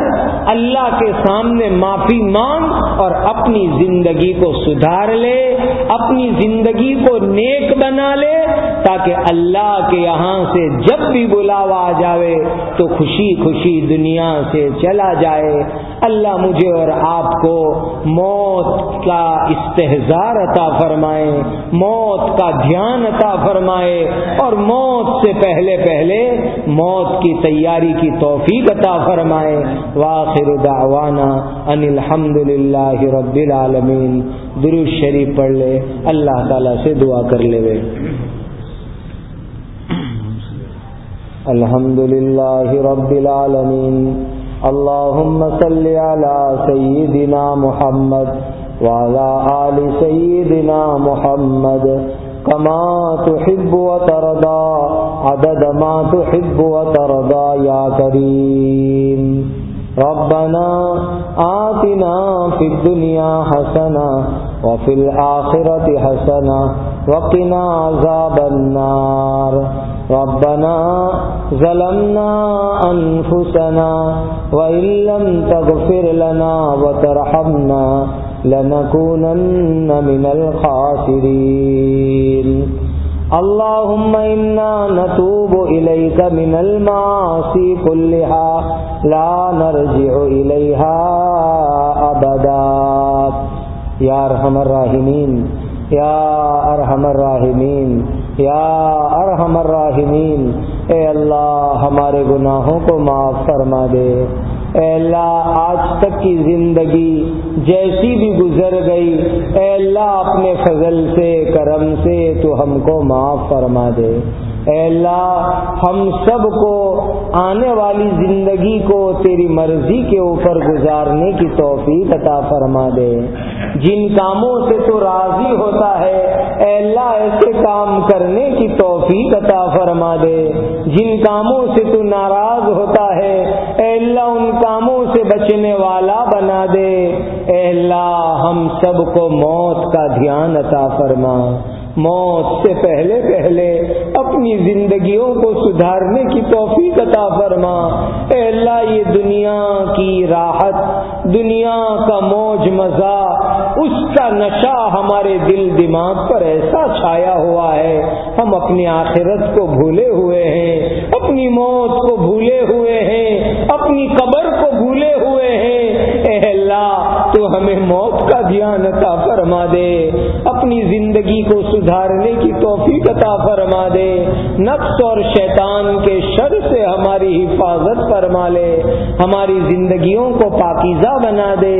اللہ کے سامنے معافی مانگ اور اپنی زندگی کو سدھار لے۔ اپنی زندگی کو نیک بنا لے تاکہ اللہ کے یہاں سے جب بھی بلاوا آ جاوے تو خوشی خوشی دنیا سے چلا جائے۔ اللہ مجھے اور آپ کو موت کا استحزار عطا فرمائے، موت کا دھیان عطا فرمائے، اور موت سے پہلے پہلے موت کی تیاری کی توفیق عطا فرمائے۔ واخر دعوانا ان الحمد للہ رب العالمین۔ درود شریف پڑھ لے، اللہ تعالی سے دعا کر لے وے۔ الحمد للہ رب العالمین۔ اللهم صل على سيدنا محمد وعلى آل سيدنا محمد كما تحب وترضى، عدد ما تحب وترضى يا كريم. ربنا آتنا في الدنيا حسنة وفي الآخرة حسنة وقنا عذاب النار. ربنا ظلمنا أنفسنا وإن لم تغفر لنا وترحمنا لنكونن من الخاسرين. اللهم إنا نتوب إليك من المعاصي كلها، لا نرجع إليها أبدا. يا أرحم الراحمين، يا أرحم الراحمين. یا ارحم الراحمین، اے اللہ ہمارے گناہوں کو معاف فرما دے۔ اے اللہ آج تک کی زندگی جیسی بھی گزر گئی، اے اللہ اپنے فضل سے، کرم سے تو ہم کو معاف فرما دے۔ اے اللہ، ہم سب کو آنے والی زندگی کو تیری مرضی کے اوپر گزارنے کی توفیق عطا فرما دے۔ جن کاموں سے تو راضی ہوتا ہے، اے اللہ، ایسے کام کرنے کی توفیق عطا فرما دے۔ جن کاموں سے تو ناراض ہوتا ہے، اے اللہ، ان کاموں سے بچنے والا بنا دے۔ اے اللہ، ہم سب کو موت کا دھیان عطا فرما۔ موت سے پہلے پہلے اپنی زندگیوں کو سدھارنے کی توفیق عطا فرما۔ اے اللہ، یہ دنیا کی راحت، دنیا کا موج مزہ، اس کا نشہ ہمارے دل دماغ پر ایسا چھایا ہوا ہے۔ ہم اپنی آخرت کو بھولے ہوئے ہیں، اپنی موت کو بھولے ہوئے ہیں، اپنی قبر کو بھولے ہوئے ہیں۔ اے اللہ، تو ہمیں موت کا دھیان عطا فرما دے۔ اپنی زندگی کو سدھارنے کی توفیق عطا فرما دے، نفس اور شیطان کے شر سے ہماری حفاظت فرما لے، ہماری زندگیوں کو پاکیزہ بنا دے،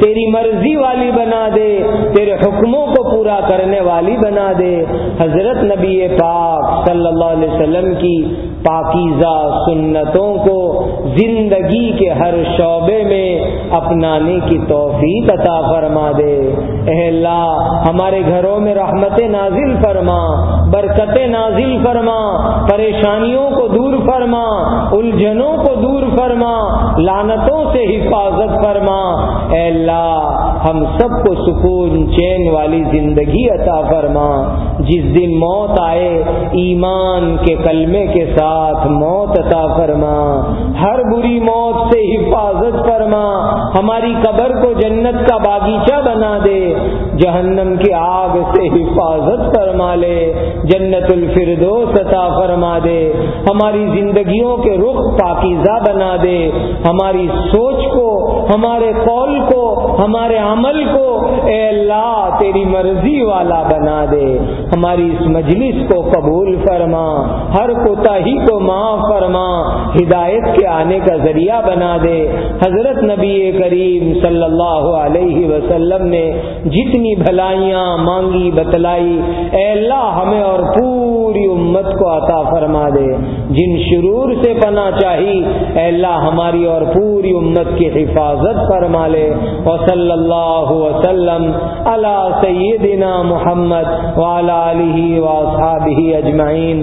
تیری مرضی والی بنا دے، تیرے حکموں کو پورا کرنے والی بنا دے۔ حضرت نبی پاک صلی اللہ علیہ وسلم کی پاکیزہ سنتوں کو زندگی کے ہر شعبے میں اپنانے کی توفیق عطا فرما دے۔ اے اللہ، ہمارے گھروں میں رحمت نازل فرما، برکت نازل فرما، پریشانیوں کو دور فرما، الجھنوں کو دور فرما لانتوں سے حفاظت فرما۔ اے اللہ، ہم سب کو سکون، چین والی زندگی عطا فرما۔ جس دن موت آئے، ایمان کے کلمے کے ساتھ ساتھ موت عطا فرما۔ ہر بری موت سے حفاظت فرما۔ ہماری قبر کو جنت کا باغیچہ بنا دے۔ جہنم کی آگ سے حفاظت فرما لے۔ جنت الفردوس عطا فرما دے۔ ہماری زندگیوں کے رخ پاکیزہ بنا دے۔ ہماری سوچ کو، ہمارے قول کو، ہمارے عمل کو اے اللہ تیری مرضی والا بنا دے۔ ہماری اس مجلس کو قبول فرما۔ ہر کوتا ہی کو معاف فرما، ہدایت کے آنے کا ذریعہ بنا دے۔ حضرت نبی کریم صلی اللہ علیہ وسلم نے جتنی بھلائیاں مانگی، بتلائی، اے اللہ ہمیں اور پوری امت کو عطا فرما دے۔ جن شرور سے پنا چاہی، اے اللہ ہماری اور پوری امت کی حفاظت فرما لے۔ وصلی اللہ وسلم علی سیدنا محمد وعلی آلہ واصحابہ اجمعین۔